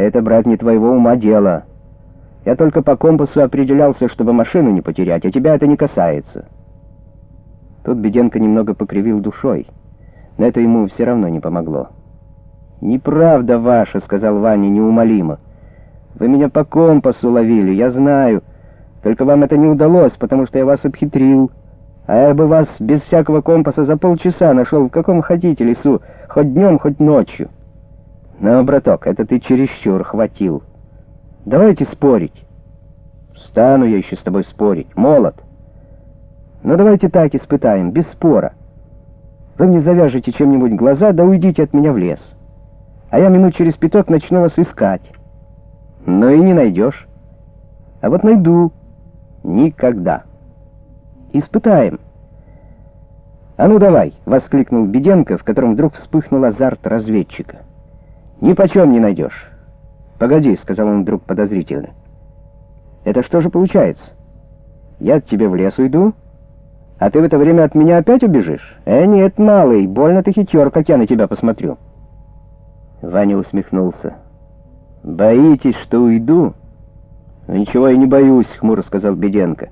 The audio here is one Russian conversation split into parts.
Это, брат, не твоего ума дело. Я только по компасу определялся, чтобы машину не потерять, а тебя это не касается. Тут Беденко немного покривил душой, но это ему все равно не помогло. «Неправда ваша», — сказал Ваня неумолимо. «Вы меня по компасу ловили, я знаю. Только вам это не удалось, потому что я вас обхитрил. А я бы вас без всякого компаса за полчаса нашел в каком хотите лесу, хоть днем, хоть ночью. Но, браток, это ты чересчур хватил. Давайте спорить. Стану я еще с тобой спорить. Молод. Но давайте так испытаем, без спора. Вы мне завяжете чем-нибудь глаза, да уйдите от меня в лес. А я минут через пяток начну вас искать. Но и не найдешь. А вот найду. Никогда. Испытаем. «А ну давай!» — воскликнул Беденко, в котором вдруг вспыхнул азарт разведчика. «Ни почем не найдешь!» «Погоди», — сказал он вдруг подозрительно. «Это что же получается? Я от тебя в лес уйду, а ты в это время от меня опять убежишь? Э, нет, малый, больно ты хитер, как я на тебя посмотрю». Ваня усмехнулся. «Боитесь, что уйду?» «Ничего я не боюсь», — хмуро сказал Беденко.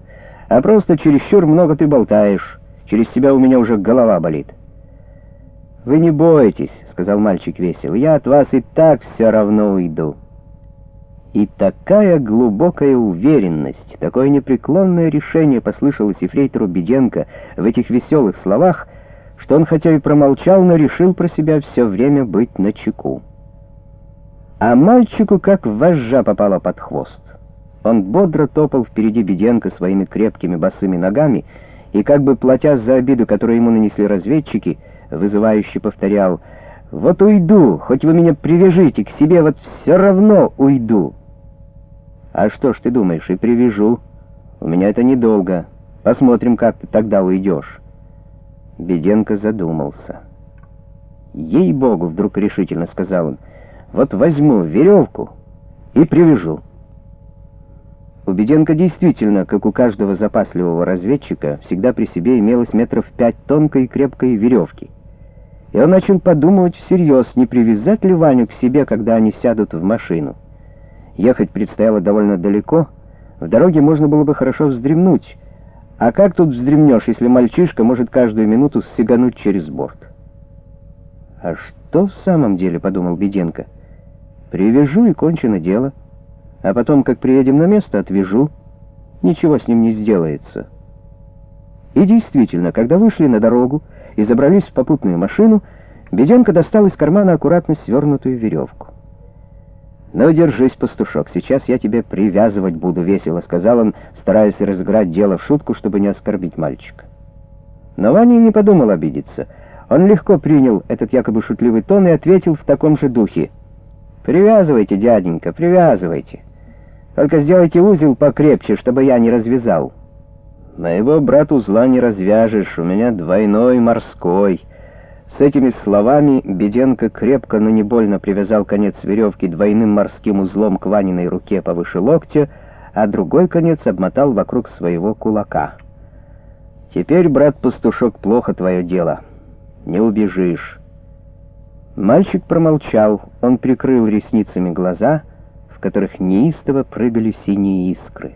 «А просто чересчур много ты болтаешь. Через себя у меня уже голова болит». «Вы не бойтесь», — сказал мальчик весело. «Я от вас и так все равно уйду». И такая глубокая уверенность, такое непреклонное решение послышалось ефрейтору Беденко в этих веселых словах, что он хотя и промолчал, но решил про себя все время быть начеку. А мальчику как вожжа попала под хвост. Он бодро топал впереди Беденко своими крепкими босыми ногами и, как бы платя за обиду, которую ему нанесли разведчики, вызывающе повторял «Вот уйду, хоть вы меня привяжите к себе, вот все равно уйду». «А что ж ты думаешь, и привяжу. У меня это недолго. Посмотрим, как ты тогда уйдешь». Беденко задумался. «Ей-богу!» — вдруг решительно сказал он. «Вот возьму веревку и привяжу». У Беденко действительно, как у каждого запасливого разведчика, всегда при себе имелось метров пять тонкой и крепкой веревки. И он начал подумывать всерьез, не привязать ли Ваню к себе, когда они сядут в машину. Ехать предстояло довольно далеко, в дороге можно было бы хорошо вздремнуть, а как тут вздремнешь, если мальчишка может каждую минуту сигануть через борт? «А что в самом деле?» — подумал Беденко. «Привяжу, и кончено дело» а потом, как приедем на место, отвяжу. Ничего с ним не сделается. И действительно, когда вышли на дорогу и забрались в попутную машину, Беденко достал из кармана аккуратно свернутую веревку. «Ну, держись, пастушок, сейчас я тебе привязывать буду весело», — сказал он, стараясь разыграть дело в шутку, чтобы не оскорбить мальчика. Но Ваня не подумал обидеться. Он легко принял этот якобы шутливый тон и ответил в таком же духе. «Привязывайте, дяденька, привязывайте». Только сделайте узел покрепче, чтобы я не развязал. Моего брат узла не развяжешь, у меня двойной морской. С этими словами Беденко крепко, но не больно привязал конец веревки двойным морским узлом к Ваниной руке повыше локтя, а другой конец обмотал вокруг своего кулака. «Теперь, брат-пастушок, плохо твое дело. Не убежишь». Мальчик промолчал, он прикрыл ресницами глаза — в которых неистово прыгали синие искры.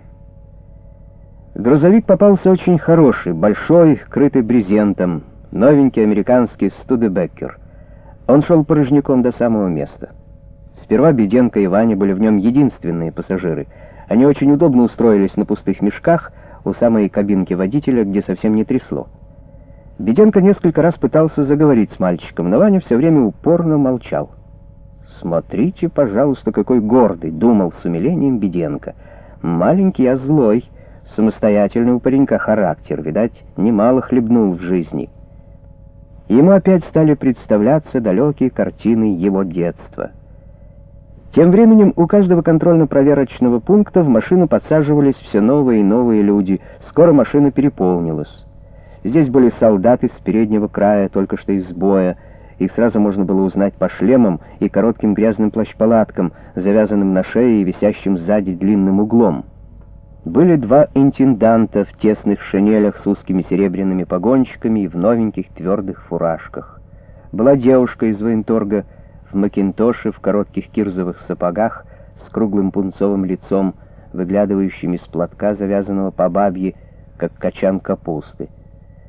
Грузовик попался очень хороший, большой, крытый брезентом, новенький американский Студебеккер. Он шел порожняком до самого места. Сперва Беденко и Ваня были в нем единственные пассажиры. Они очень удобно устроились на пустых мешках у самой кабинки водителя, где совсем не трясло. Беденко несколько раз пытался заговорить с мальчиком, но Ваня все время упорно молчал. «Смотрите, пожалуйста, какой гордый!» — думал с умилением Беденко. «Маленький, а злой, самостоятельный у паренька характер, видать, немало хлебнул в жизни». Ему опять стали представляться далекие картины его детства. Тем временем у каждого контрольно-проверочного пункта в машину подсаживались все новые и новые люди. Скоро машина переполнилась. Здесь были солдаты с переднего края, только что из боя, их сразу можно было узнать по шлемам и коротким грязным плащ-палаткам, завязанным на шее и висящим сзади длинным углом. Были два интенданта в тесных шинелях с узкими серебряными погончиками и в новеньких твердых фуражках. Была девушка из военторга в макинтоше, в коротких кирзовых сапогах, с круглым пунцовым лицом, выглядывающим из платка, завязанного по бабье, как качан капусты —